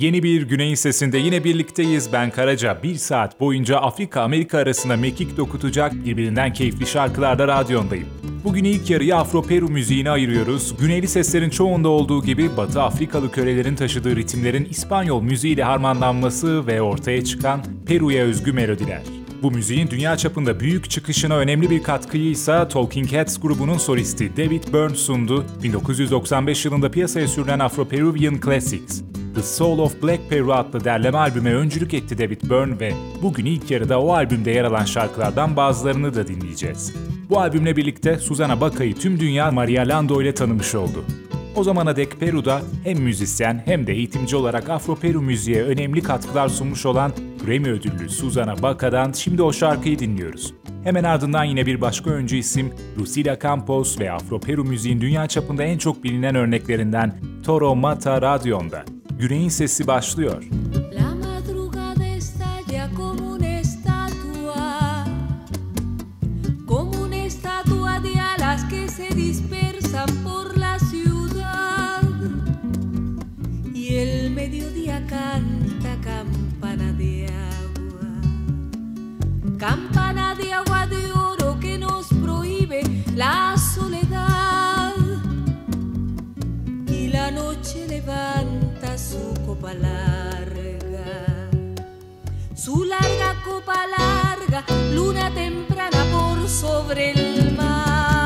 Yeni bir Güney'in sesinde yine birlikteyiz. Ben Karaca. Bir saat boyunca Afrika-Amerika arasında mekik dokutacak birbirinden keyifli şarkılarda radyondayım. Bugün ilk yarıyı Afro-Peru müziğine ayırıyoruz. Güneyli seslerin çoğunda olduğu gibi Batı Afrikalı kölelerin taşıdığı ritimlerin İspanyol müziğiyle harmanlanması ve ortaya çıkan Peru'ya özgü melodiler. Bu müziğin dünya çapında büyük çıkışına önemli bir katkıyı ise Talking Heads grubunun solisti David Byrne sundu. 1995 yılında piyasaya sürülen Afro-Peruvian Classics. The Soul of Black Peru adlı derleme albüme öncülük etti David Byrne ve bugün ilk yarıda o albümde yer alan şarkılardan bazılarını da dinleyeceğiz. Bu albümle birlikte Susana Baca'yı tüm dünya Maria Lando ile tanımış oldu. O zamana dek Peru'da hem müzisyen hem de eğitimci olarak Afro-Peru müziğe önemli katkılar sunmuş olan Grammy ödüllü Susana Baca'dan şimdi o şarkıyı dinliyoruz. Hemen ardından yine bir başka öncü isim Lucila Campos ve Afro-Peru müziğin dünya çapında en çok bilinen örneklerinden Toro Mata Radyon'da. Güney'in sesi başlıyor. campana de agua de oro que nos prohíbe la soledad. Y la noche levanta su copa larga, su larga copa larga, luna temprana por sobre el mar.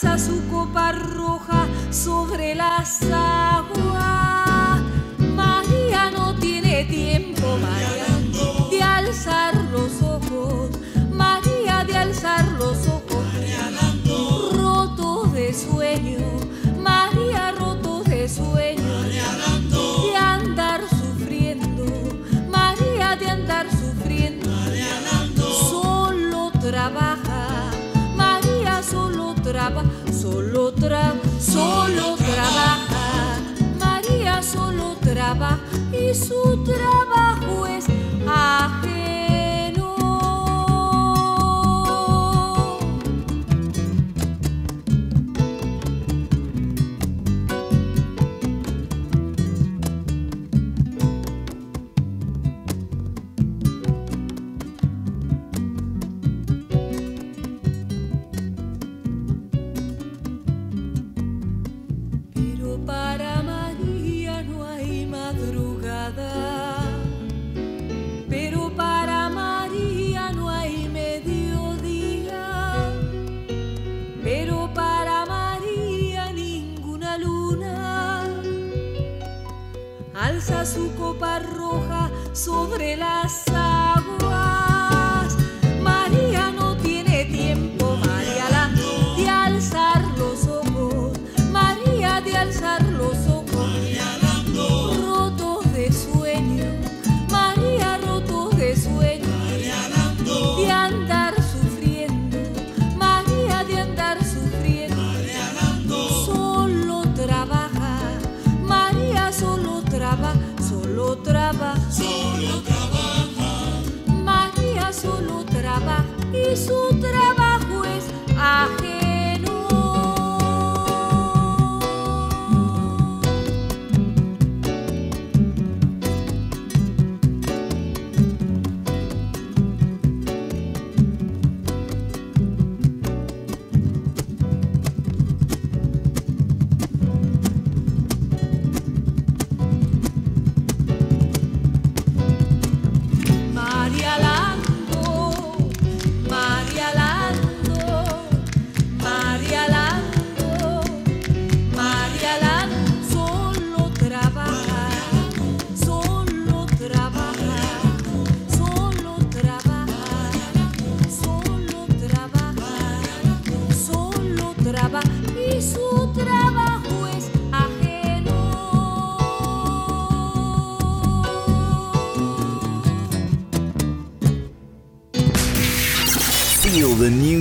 Su copa roja sobre las aguas. Trabaja y su trabajo su copa roja sobre las trabajo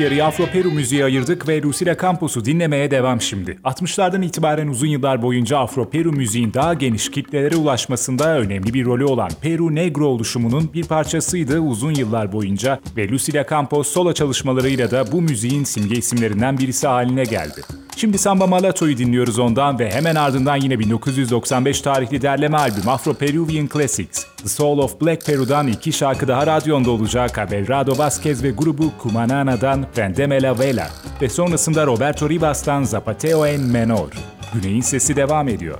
Yarıyı Afro-Peru müziği ayırdık ve Lucila Campos'u dinlemeye devam şimdi. 60'lardan itibaren uzun yıllar boyunca Afro-Peru müziğin daha geniş kitlelere ulaşmasında önemli bir rolü olan Peru Negro oluşumunun bir parçasıydı uzun yıllar boyunca ve Lucila Campos solo çalışmalarıyla da bu müziğin simge isimlerinden birisi haline geldi. Şimdi Samba Malato'yu dinliyoruz ondan ve hemen ardından yine 1995 tarihli derleme albüm Afro Peruvian Classics. The Soul of Black Peru'dan iki şarkı daha radyonda olacak Abelardo Vazquez ve grubu Cumanana'dan Vendeme la Vela ve sonrasında Roberto Ribas'tan Zapateo en Menor. Güney'in sesi devam ediyor.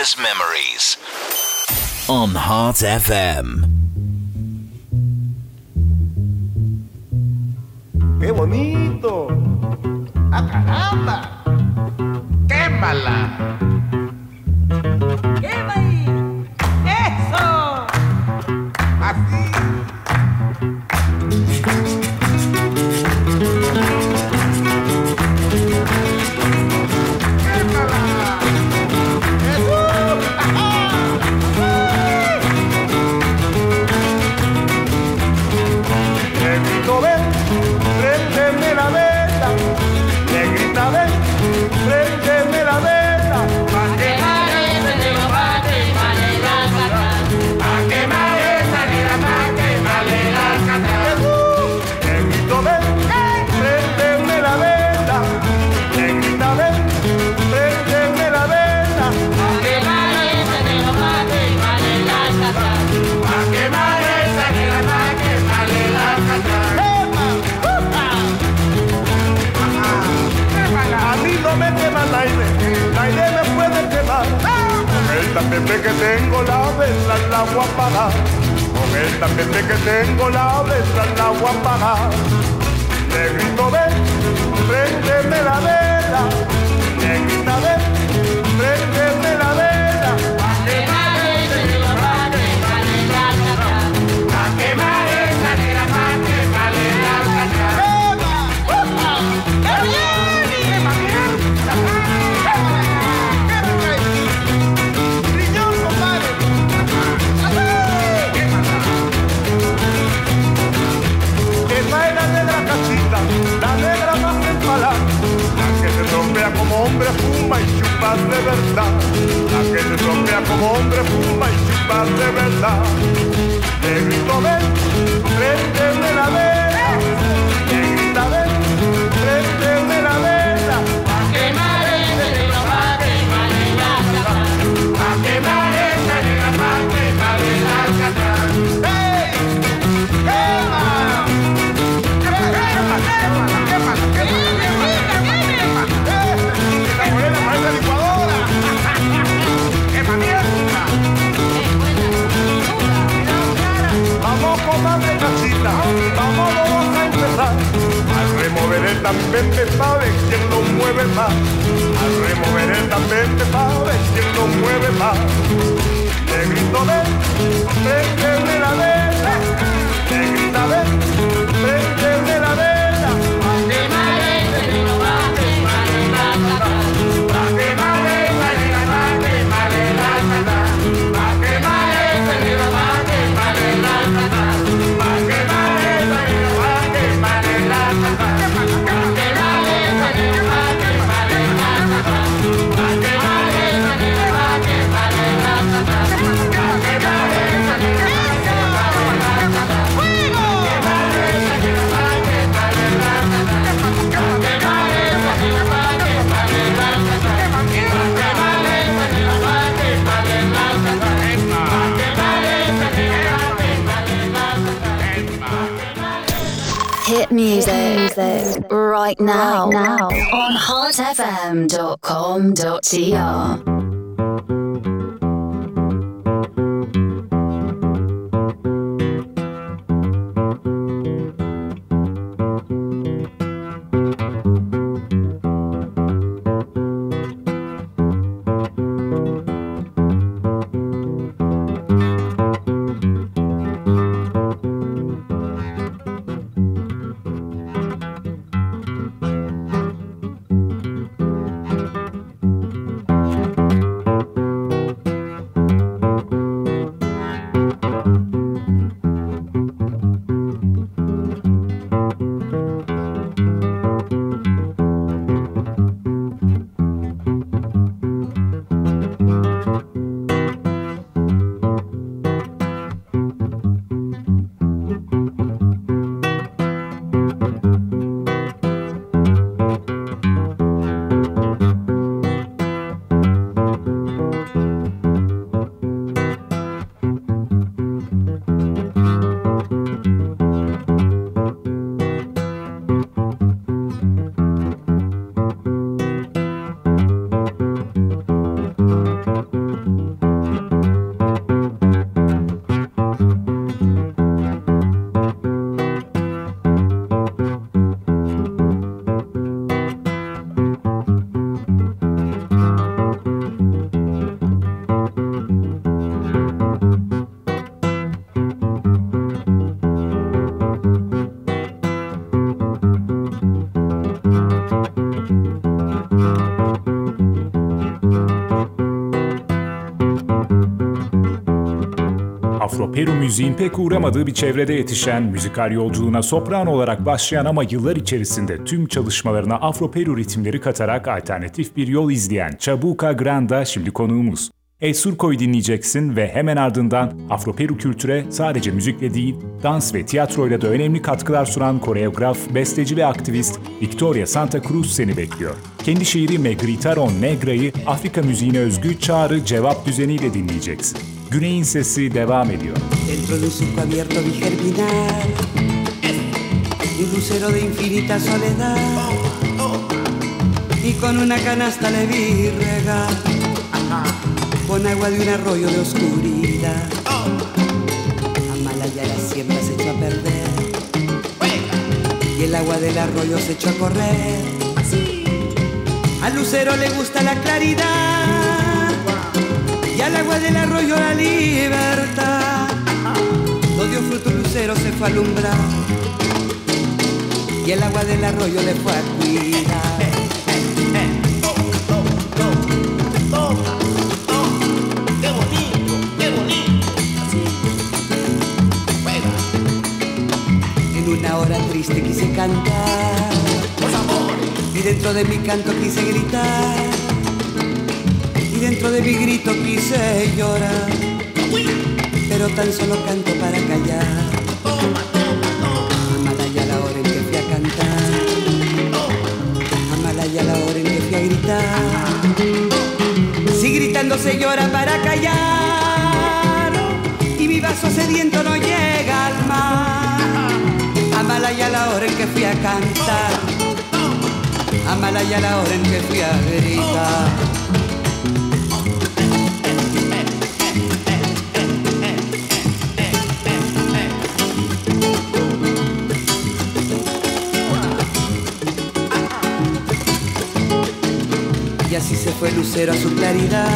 Memories on Heart FM. tapete sabe quién lo mueve más. Al remover el tapete sabe quién lo mueve más. Le grito de, de, music right now, right now on heartfm.com.tr. Afro-Peru müziğin pek uğramadığı bir çevrede yetişen, müzikal yolculuğuna sopran olarak başlayan ama yıllar içerisinde tüm çalışmalarına Afro-Peru ritimleri katarak alternatif bir yol izleyen Chabuca Granda şimdi konuğumuz. El Surco'yu dinleyeceksin ve hemen ardından Afro-Peru kültüre sadece müzikle değil, dans ve tiyatroyla da önemli katkılar sunan koreograf, besteci ve aktivist Victoria Santa Cruz seni bekliyor. Kendi şiiri Me Gritaron Negra'yı Afrika müziğine özgü çağrı cevap düzeniyle dinleyeceksin. Güney'in sesi devam ediyor. Dentro de un surco abierto vi germinar un lucero de infinita soledad y con una canasta le vi regar con agua de un arroyo de oscuridad. Amalaya la siembra se echó a perder y el agua del arroyo se echó a correr. Al lucero le gusta la claridad y al agua del arroyo la libertad. No dio fruto lucero, se fue a alumbrar y el agua del arroyo le fue a cuidar. Una hora triste quise cantar y dentro de mi canto quise gritar dentro de mi grito quise llorar pero tan solo canto para callar. Amalaya la hora en que fui a cantar. Amalaya la hora en que fui a gritar. Si gritando se llora para callar y mi vaso sediento no llega al mar. Amalaya la hora en que fui a cantar. Amalaya la hora en que fui a gritar así se fue el lucero a su claridad.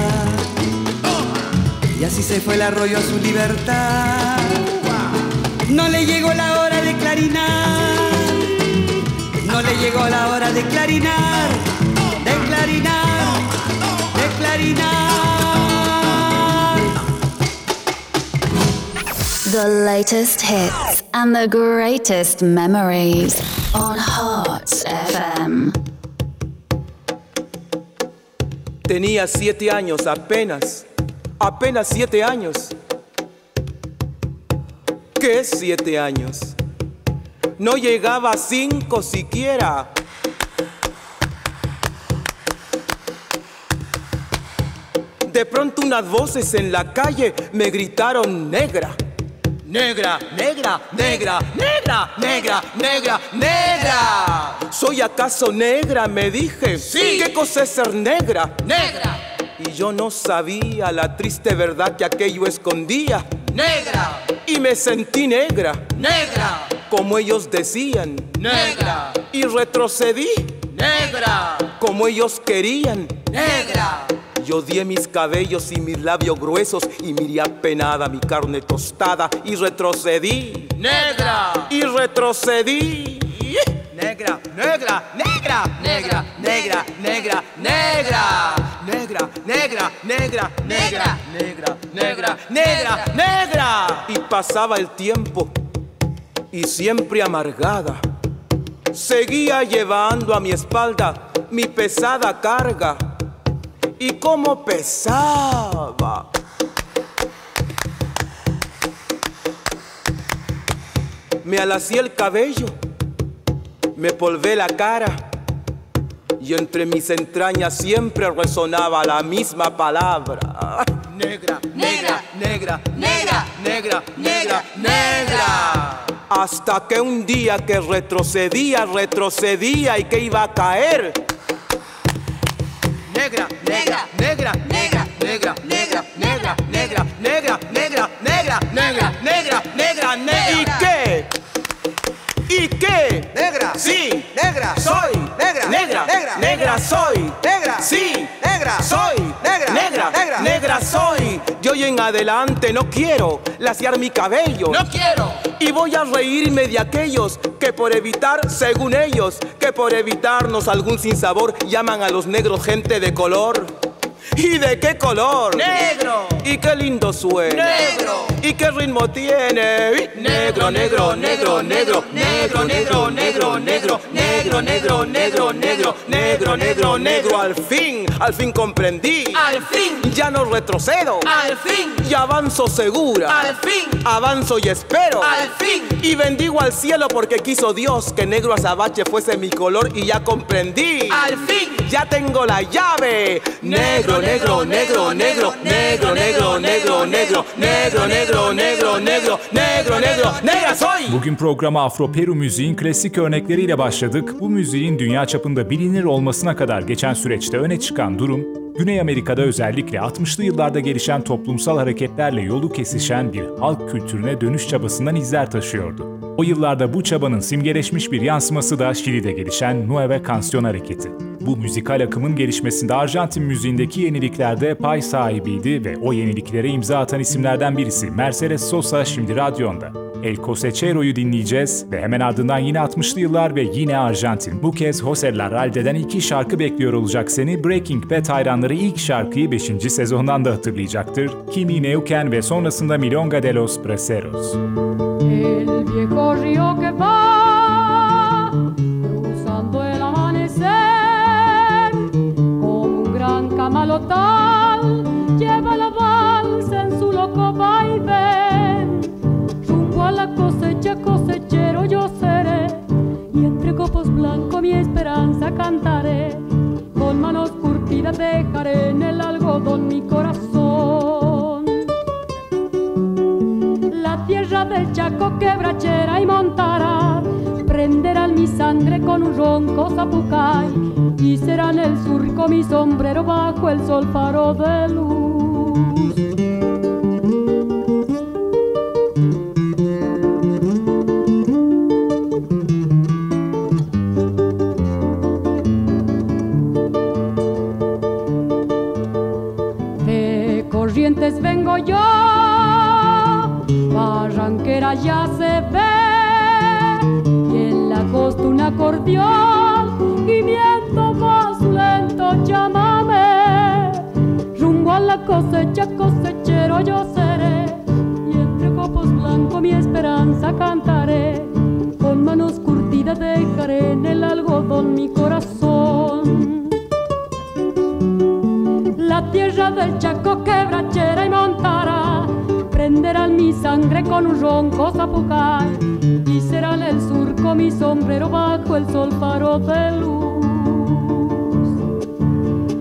Y así se fue el arroyo a su libertad. No le llegó la hora de clarinar. No le llegó la hora de clarinar. De clarinar. De clarinar. The latest hits and the greatest memories on Hearts FM. Tenía siete años apenas, apenas siete años. ¿Qué siete años? No llegaba a cinco siquiera. De pronto unas voces en la calle me gritaron negra. Negra, negra, negra, negra, negra, negra, negra. ¿Soy acaso negra? Me dije. Sí. ¿Qué cosa es ser negra? Negra. Y yo no sabía la triste verdad que aquello escondía. Negra. Y me sentí negra. Negra. Como ellos decían. Negra. Y retrocedí. Negra. Como ellos querían. Negra. Yo odié mis cabellos y mis labios gruesos y miré apenada mi carne tostada y retrocedí. Negra. Y retrocedí. Negra, negra, negra, negra, negra, negra, negra. Negra, negra, negra, negra, negra, negra, negra, negra. Y pasaba el tiempo y siempre amargada. Seguía llevando a mi espalda mi pesada carga y cómo pesaba. Me alací el cabello, me polvé la cara y entre mis entrañas siempre resonaba la misma palabra. Negra, negra, negra, negra, negra, negra, negra. Hasta que un día que retrocedía, retrocedía y que iba a caer negra, negra, negra, negra, negra, negra, negra, negra, negra, negra, negra, negra, negra, negra, negra. ¿Y qué? ¿Y qué? Negra. Sí. Negra. Soy. Negra. Negra. Negra. Negra soy. Negra. Sí. Negra. Soy. Hoy en adelante no quiero laciar mi cabello. No quiero. Y voy a reírme de aquellos que por evitar, según ellos, que por evitarnos algún sinsabor llaman a los negros gente de color. ¿Y de qué color? Negro. ¿Y qué lindo suena? Negro. ¿Y qué ritmo tiene? Negro, negro, negro, negro, negro, negro, negro, negro, negro, negro, negro, negro, negro, negro, negro, al fin, al fin comprendí. Al fin, Ya no retrocedo. al fin, Y avanzo segura. al fin, Avanzo y espero. al fin. Y bendigo al cielo porque quiso Dios que negro azabache fuese mi color y ya comprendí. Al fin. Ya tengo la llave. Negro, negro, negro, negro, negro, negro, negro, negro, negro, negro, negro, negro, negro, negro, negra soy. Bugün programa Afro-Peru müziğin klasik örnekleriyle başladık. Bu müziğin dünya çapında bilinir olmasına kadar geçen süreçte öne çıkan durum, Güney Amerika'da özellikle 60'lı yıllarda gelişen toplumsal hareketlerle yolu kesişen bir halk kültürüne dönüş çabasından izler taşıyordu. O yıllarda bu çabanın simgeleşmiş bir yansıması da Şili'de gelişen Nueva Canción hareketi. Bu müzikal akımın gelişmesinde Arjantin müziğindeki yeniliklerde pay sahibiydi ve o yeniliklere imza atan isimlerden birisi Mercedes Sosa şimdi radyonda. El Cosechero'yu dinleyeceğiz ve hemen ardından yine 60'lı yıllar ve yine Arjantin. Bu kez Jose Larralde'den iki şarkı bekliyor olacak seni. Breaking Bad hayranları ilk şarkıyı 5. sezondan da hatırlayacaktır. Kimi Neuquén ve sonrasında Milonga de los Braceros. El viejo río que va camalotal lleva la balsa en su loco vaivén rumbo a la cosecha cosechero yo seré y entre copos blancos mi esperanza cantaré. Con manos curtidas dejaré en el algodón mi corazón. La tierra del Chaco quebrachera y montará prenderán mi sangre con un ronco zapucay y serán el surco mi sombrero bajo el sol faro de luz. De corrientes vengo yo, barranquera ya se ve, costa un acordeón, y viento más lento llámame, rumbo a la cosecha cosechero yo seré, y entre copos blancos mi esperanza cantaré, con manos curtidas dejaré en el algodón mi corazón. La tierra del Chaco quebrachera y montará. Prenderán mi sangre con un ronco zapucay mi sombrero bajo el sol faro de luz.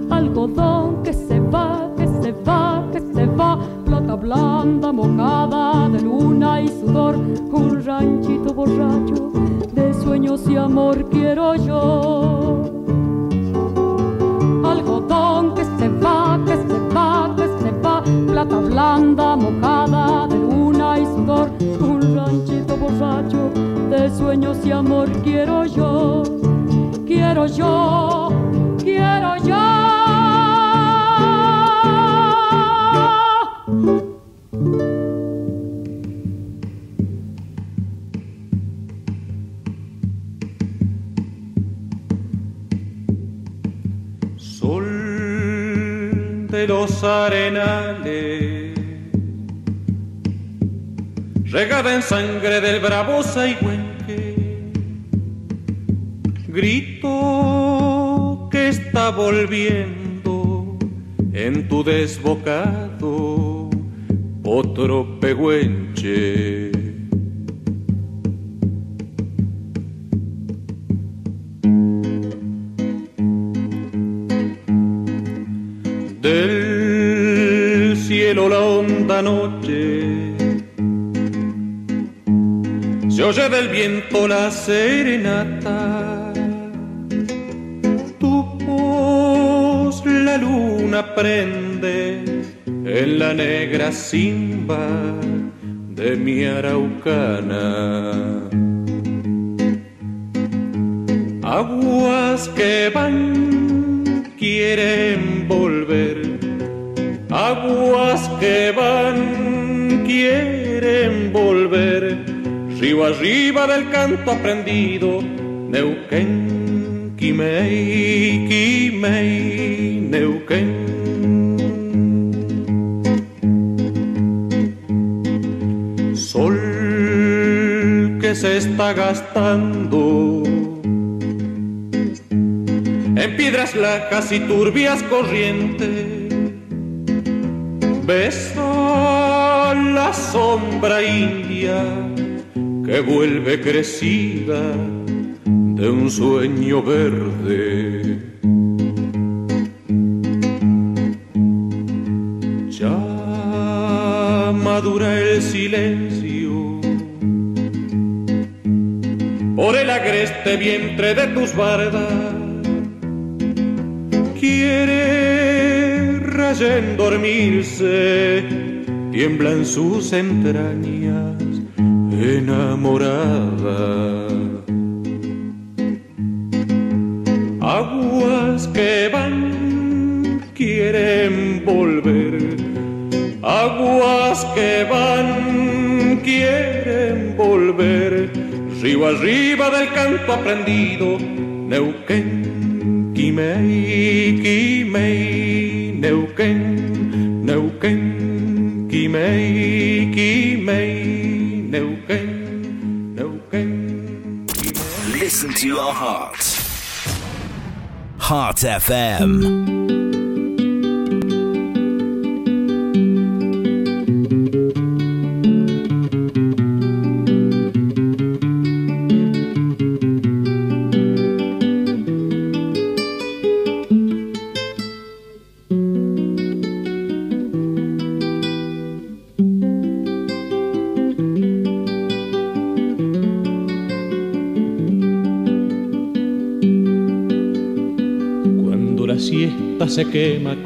Algodón que se va, que se va, que se va Plata blanda mojada de luna y sudor Un ranchito borracho de sueños y amor quiero yo. Algodón que se va, que se va, que se va, plata blanda mojada de luna y sudor, un ranchito borracho de sueños y amor quiero yo, quiero yo, quiero yo. Sol de los arenales, regada en sangre del bravo Saigüenque, grito que está volviendo en tu desbocado otro pehuenche. Del cielo la honda noche se oye del viento la serenata. Luna prende en la negra simba de mi araucana. Aguas que van quieren volver, aguas que van quieren volver, río arriba del canto aprendido, Neuquén, Quimei, Quimei, Neuquén. Se está gastando. En piedras lacas y turbias corrientes, besa la sombra india que vuelve crecida de un sueño verde. Ya madura el silencio agreste vientre de tus bardas. Quiere rayen dormirse, tiembla en sus entrañas enamorada. Aguas que van, quieren volver. Aguas que van, quieren. Río arriba del canto aprendido, Neuquén, Quimei, Quimei, Neuquén, Neuquén, Quimei, Quimei, Neuquén, Neuquén. Listen to your heart. Heart FM.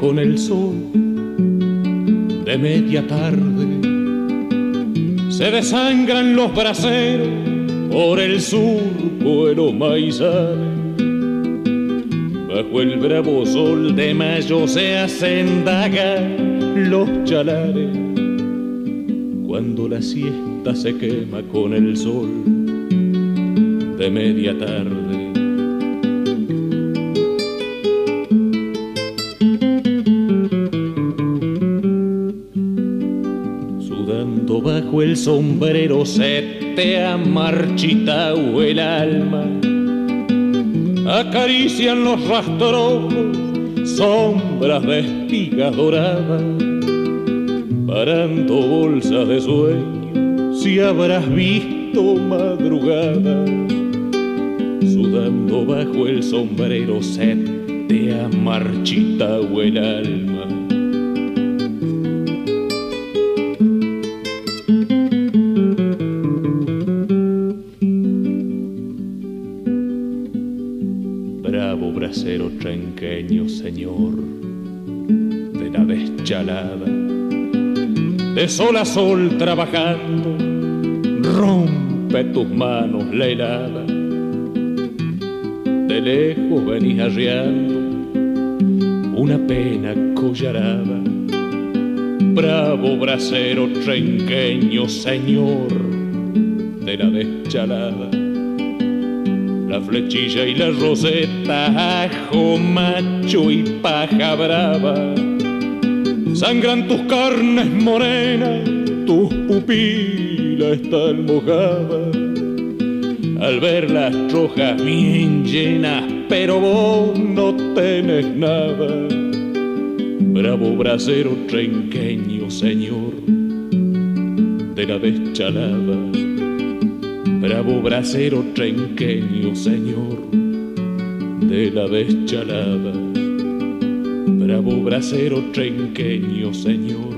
Con el sol de media tarde, se desangran los braceros por el surco de los maizales. Bajo el bravo sol de mayo se hacen daga los chalares. Cuando la siesta se quema con el sol de media tarde. El sombrero se te ha marchitado el alma. Acarician los rastrojos sombras de espigas doradas, parando bolsas de sueño si habrás visto madrugada. Sudando bajo el sombrero se te ha marchitado el alma. Bravo bracero tranqueño, señor, de la deschalada, de sol a sol trabajando, rompe tus manos la helada, de lejos venís arriando una pena collarada. Bravo bracero tranqueño, señor, de la deschalada la flechilla y la roseta, ajo, macho y paja brava. Sangran tus carnes morenas, tus pupilas están mojadas. Al ver las rojas bien llenas, pero vos no tenés nada. Bravo bracero trenqueño, señor, de la deschalada. Bravo bracero trenqueño, señor, de la deschalada. Bravo bracero trenqueño, señor,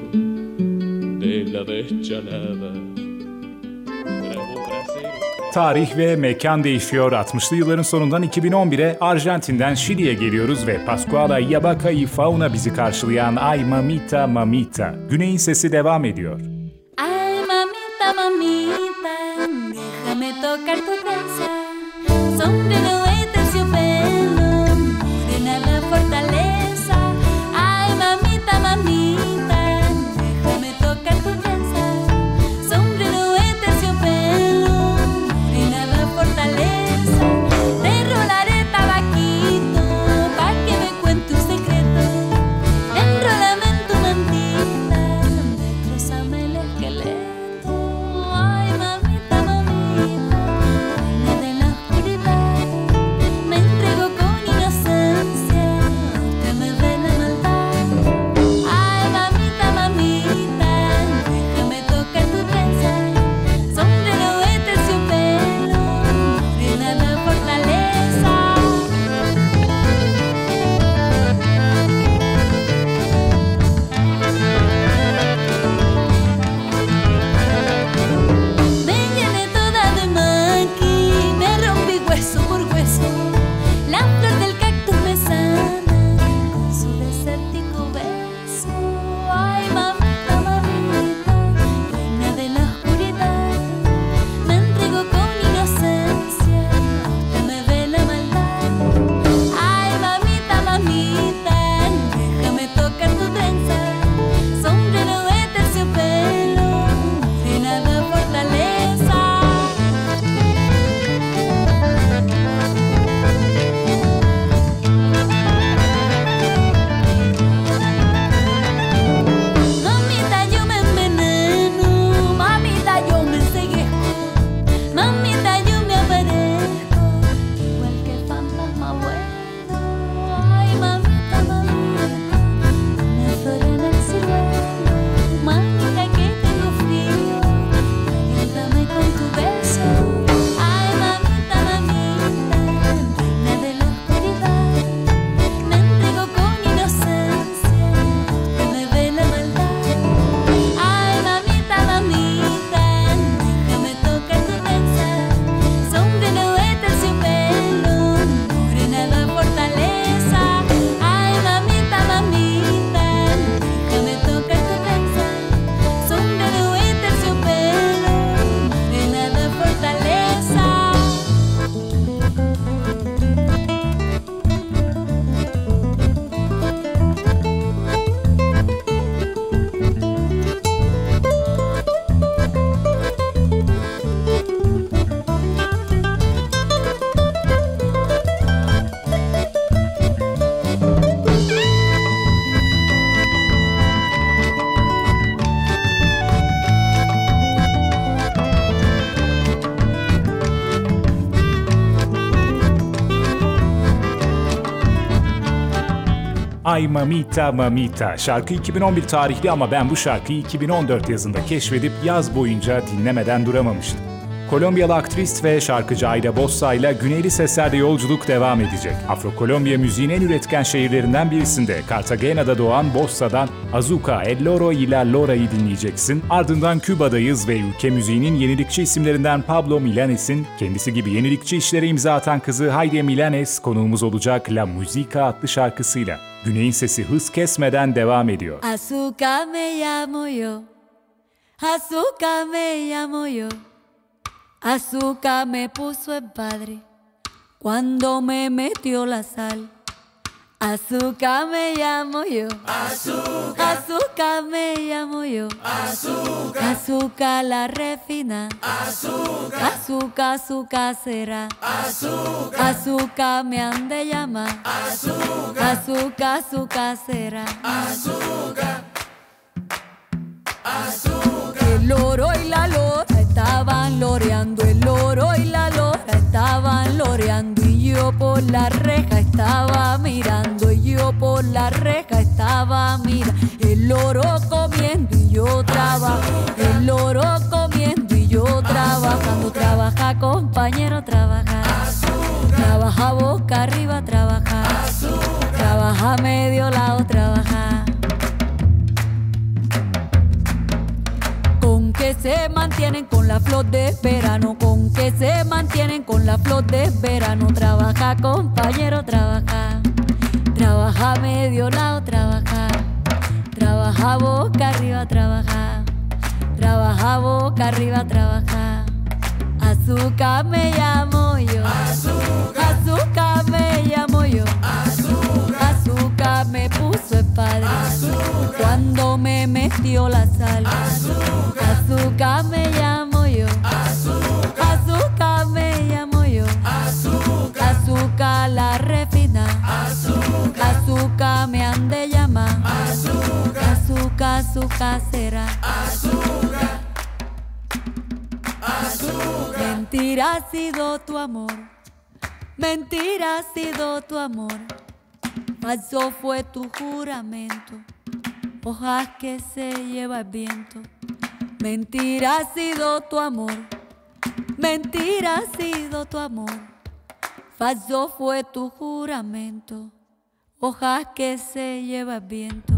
de la deschalada. Tarih ve mekan değişiyor. 60'lı yılların sonundan 2011'e Arjantin'den Şili'ye geliyoruz ve Pascuala Yabaca y Fauna bizi karşılayan Ay Mamita Mamita. Güney'in sesi devam ediyor. Ay Mamita Mamita. Şarkı 2011 tarihli ama ben bu şarkıyı 2014 yazında keşfedip yaz boyunca dinlemeden duramamıştım. Kolombiyalı aktris ve şarkıcı Ayda Bossa ile güneyli seslerde yolculuk devam edecek. Afro-Kolombiya müziğin en üretken şehirlerinden birisinde Cartagena'da doğan Bossa'dan Azuka El Loro ile Lora'yı dinleyeceksin. Ardından Küba'dayız ve ülke müziğinin yenilikçi isimlerinden Pablo Milanes'in kendisi gibi yenilikçi işlere imza atan kızı Hayde Milanes konuğumuz olacak La Musica adlı şarkısıyla. Güney'in sesi hız kesmeden devam ediyor. Azúcar me llamo yo, azúcar me llamo yo. Azúcar me puso el padre cuando me metió la sal. Azúcar me llamo yo. Azúcar. Azúcar me llamo yo. Azúcar. Azúcar la refina. Azúcar. Azúcar su casera. Azúcar. Azúcar me han de llamar. Azúcar. Azúcar su casera. Azúcar. El oro y la lora estaban loreando. El oro y la lora estaban loreando. Y yo por la reja estaba mirando. Y yo por la reja estaba mirando. El oro comiendo y yo trabajando. El oro comiendo y yo trabajando. Trabaja, compañero, trabaja. Trabaja boca arriba, trabaja. Trabaja medio lado, trabaja. Que se mantienen con la flor de verano, con que se mantienen con la flor de verano. Trabaja, compañero, trabaja. Trabaja medio lado, trabaja. Trabaja boca arriba, trabaja. Trabaja boca arriba, trabaja. Azúcar me llamo yo. Azúcar. Azúcar me llamo yo. Azúcar. Azúcar me puso el padre. Azúcar. Cuando me metió la sal. Azúcar. Azúcar me llamo yo. Azúcar. Azúcar me llamo yo. Azúcar. Azúcar la refina. Azúcar. Azúcar me han de llamar. Azúcar. Azúcar su casera. Azúcar. Mentira ha sido tu amor. Mentira ha sido tu amor. Falso fue tu juramento. Hojas que se lleva el viento. Mentira ha sido tu amor. Mentira ha sido tu amor. Falso fue tu juramento. Hojas que se lleva el viento.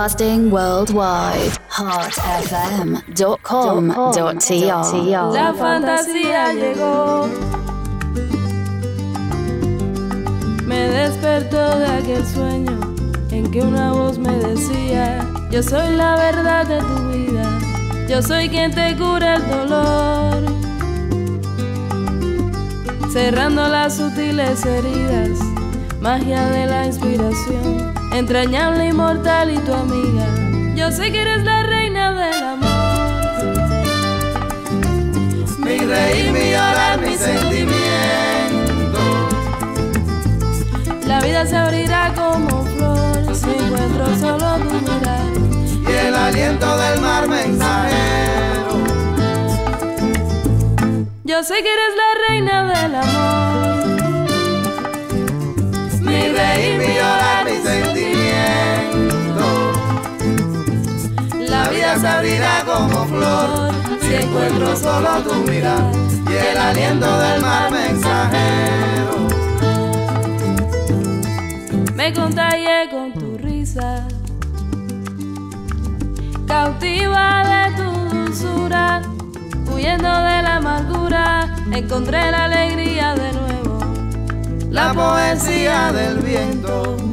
Broadcasting worldwide. heartfm.com.tr. La fantasía llegó. Me despertó de aquel sueño en que una voz me decía, yo soy la verdad de tu vida, yo soy quien te cura el dolor. Cerrando las sutiles heridas, magia de la inspiración, entrañable, inmortal y tu amiga. Yo sé que eres la reina del amor. Mi reír, mi llorar, mi sentimiento. La vida se abrirá como flor si encuentro solo tu mirar. Y el aliento del mar mensajero. Yo sé que eres la reina del amor. Mi reír, mi llorar, mi sentimiento. Se abrirá como flor si encuentro solo tu mirar y el aliento del mar mensajero. Me contagié con tu risa, cautiva de tu dulzura, huyendo de la amargura, encontré la alegría de la poesía del viento.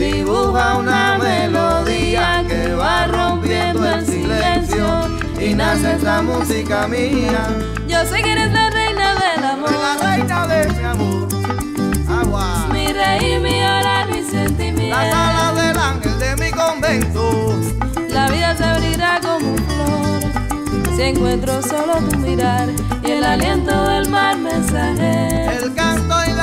Dibuja una melodía que va rompiendo el silencio y nace esta música mía. Yo sé que eres la reina del amor. La reina de mi amor. Agua. Mi rey, mi hora, mi sentimiento. La sala del ángel de mi convento. La vida se abrirá como flor. Si encuentro solo tu mirar y el aliento del mar mensajero. El canto y la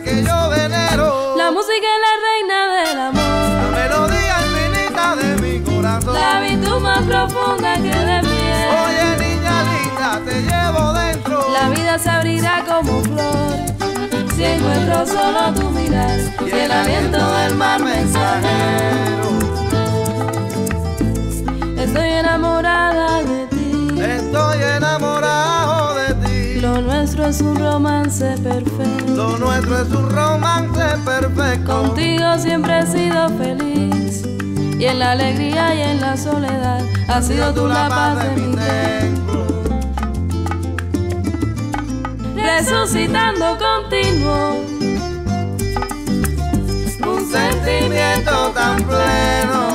que yo venero. La música es la reina del amor. La melodía infinita de mi corazón. La virtud más profunda que de piel. Oye, niña linda, te llevo dentro. La vida se abrirá como flor. Si encuentro solo tu mirar y el aliento del mar mensajero. Estoy enamorada de ti. Estoy. Lo nuestro es un romance perfecto. Lo nuestro es un romance perfecto. Contigo siempre he sido feliz. Y en la alegría y en la soledad has sido tú la paz de mi templo. Resucitando continuo. Un sentimiento tan pleno.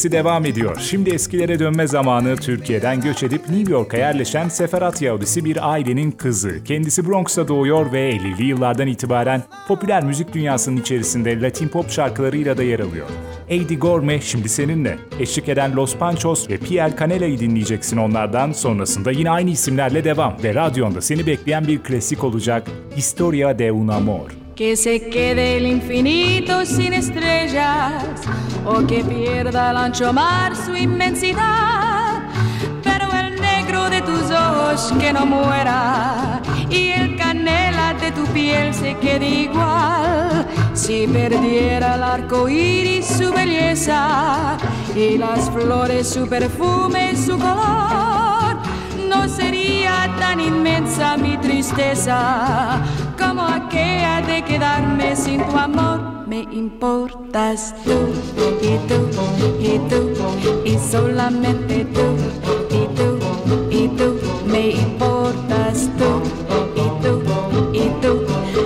Sesi devam ediyor. Şimdi eskilere dönme zamanı Türkiye'den göç edip New York'a yerleşen Seferat Yahudisi bir ailenin kızı. Kendisi Bronx'ta doğuyor ve 50'li yıllardan itibaren popüler müzik dünyasının içerisinde Latin pop şarkılarıyla da yer alıyor. Eddie Gorme şimdi seninle. Eşlik eden Los Panchos ve Pierre Canela'yı dinleyeceksin onlardan. Sonrasında yine aynı isimlerle devam ve radyonda seni bekleyen bir klasik olacak Historia de un Amor. Que se quede el infinito sin estrellas o que pierda el ancho mar su inmensidad. Pero el negro de tus ojos que no muera y el canela de tu piel se quede igual. Si perdiera el arco iris su belleza y las flores su perfume, su color sería tan inmensa mi tristeza como aquella de quedarme sin tu amor. Me importas tú y tú y tú y solamente tú y tú y tú. Me importas tú y tú y tú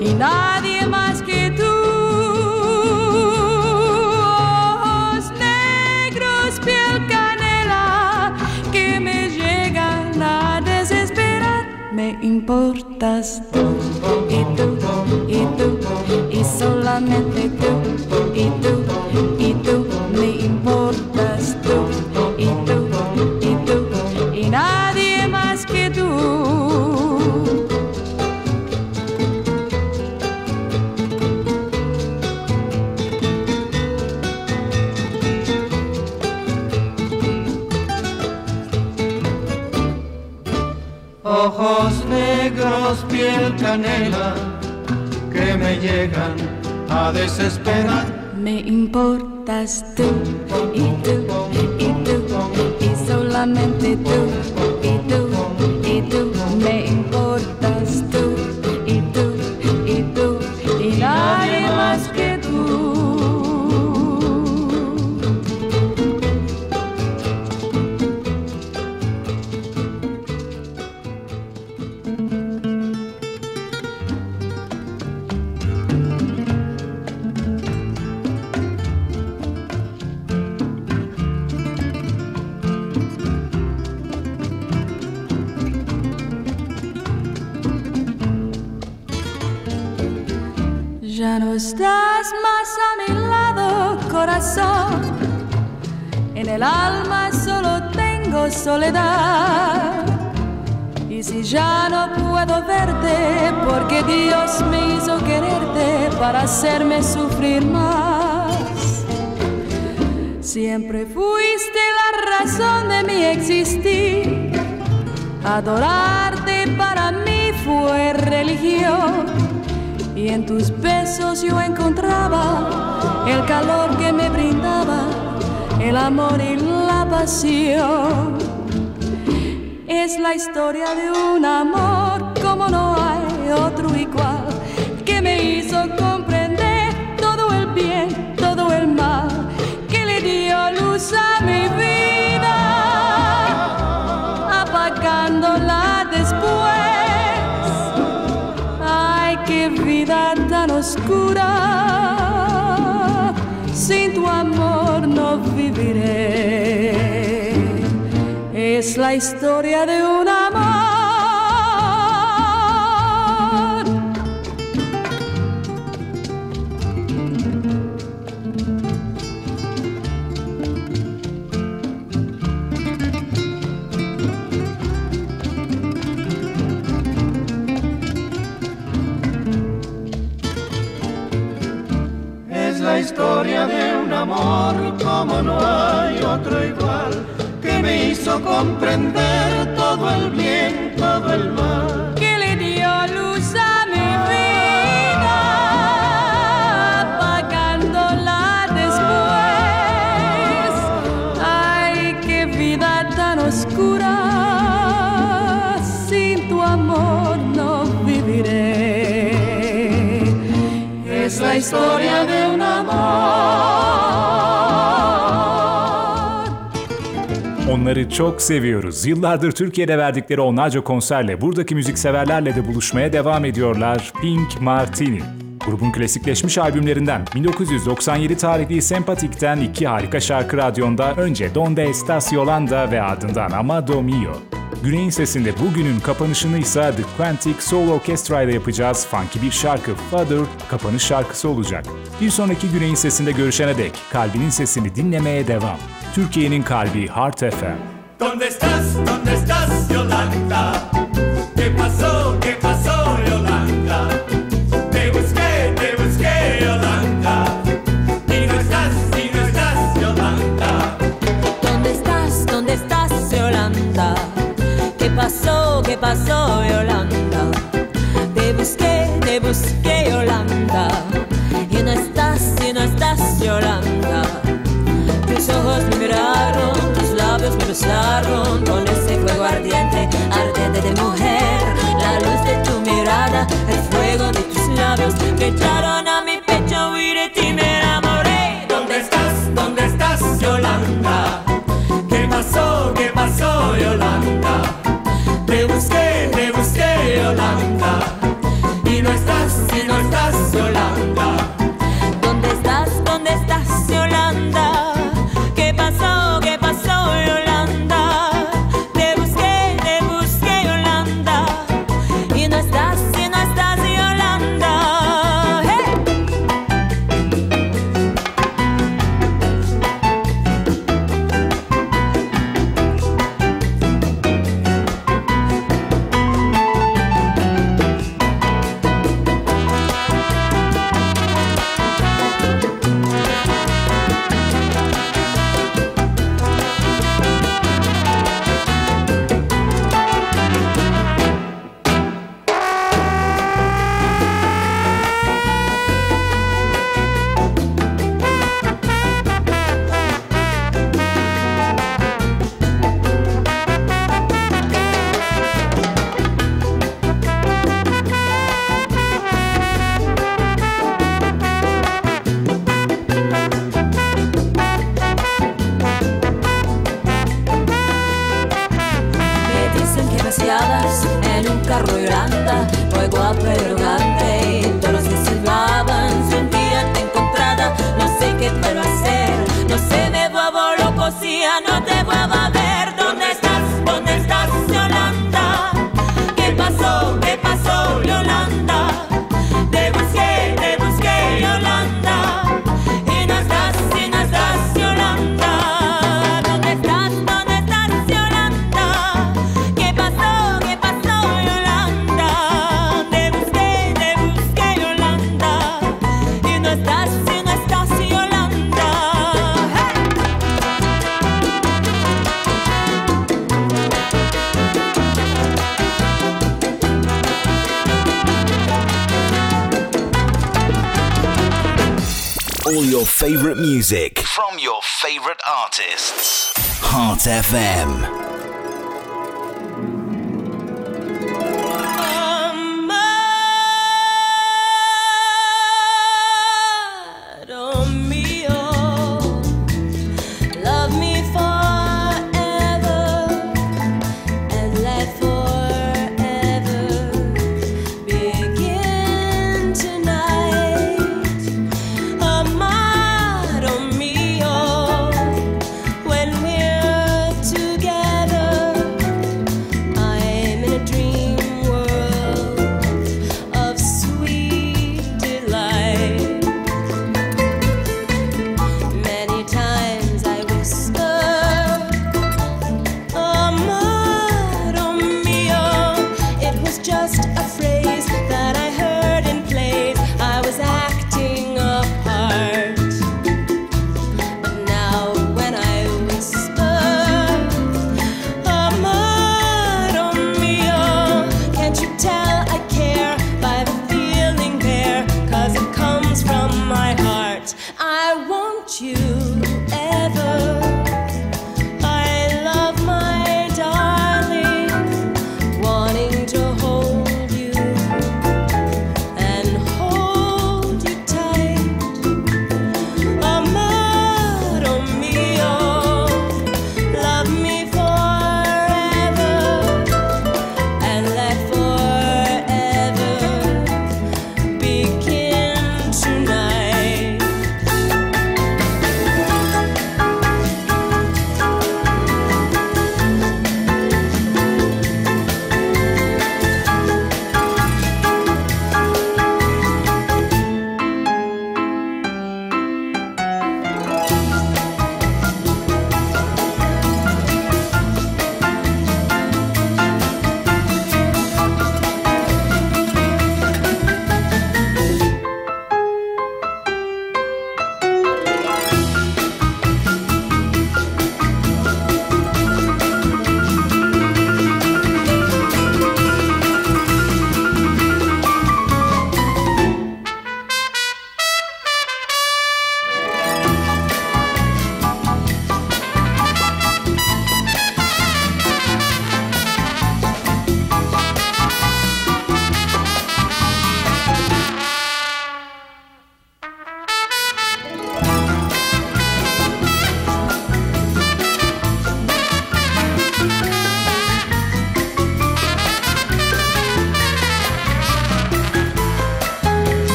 y nadie importas tú y tú y tú y solamente tú y tú y tú. Me importas tú y tú y tú y nadie más que tú. Negros, piel canela, que me llegan a desesperar. Me importas tú y tú y tú y solamente tú y tú y tú. Me importas tú Ya no estás más a mi lado, corazón. En el alma solo tengo soledad. Y si ya no puedo verte, porque Dios me hizo quererte para hacerme sufrir más. Siempre fuiste la razón de mi existir. Adorarte para mí fue religión en tus besos yo encontraba el calor que me brindaba, el amor y la pasión. Es la historia de un amor como no hay otro igual, Es la historia de un amor. Historia de un amor como no hay otro igual, hizo comprender todo el bien, todo el mal. Que le dio luz a mi vida, apagándola después. Ay, qué vida tan oscura, sin tu amor no viviré. Es la historia Onları çok seviyoruz. Yıllardır Türkiye'de verdikleri onlarca konserle buradaki müzikseverlerle de buluşmaya devam ediyorlar. Pink Martini. Grubun klasikleşmiş albümlerinden 1997 tarihli Sempatik'ten iki harika şarkı radyonda önce Donde Estas Yolanda ve ardından Amado Mio. Güney'in sesinde bugünün kapanışını ise The Quantic Soul Orchestra ile yapacağız. Funky bir şarkı Father kapanış şarkısı olacak. Bir sonraki Güney'in sesinde görüşene dek kalbinin sesini dinlemeye devam. Türkiye'nin kalbi Heart FM. ¿Dónde estás? ¿Dónde estás, Yolanda? ¿Qué pasó? ¿Qué pasó, Yolanda? Te busqué, te busqué, Yolanda. Y no estás, y no estás, Yolanda. ¿Dónde estás? ¿Dónde estás, Yolanda? ¿Qué pasó? ¿Qué pasó, Yolanda? Te busqué, te busqué, Yolanda. Ojos me miraron, tus labios me besaron All your favorite music from your favorite artists. Heart FM.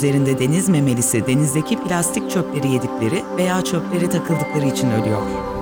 Üzerinde deniz memelisi denizdeki plastik çöpleri yedikleri veya çöpleri takıldıkları için ölüyor.